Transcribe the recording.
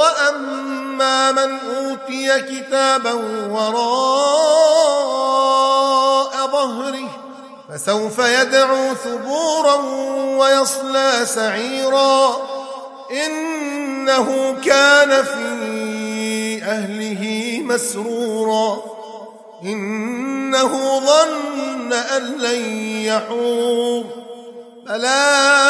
وأما من أوتي كتابا وراء ظهره فسوف يدعو ثبورا ويصلى سعيرا. إنه كان في أهله مسرورا. إنه ظن أن لن يحور. بلى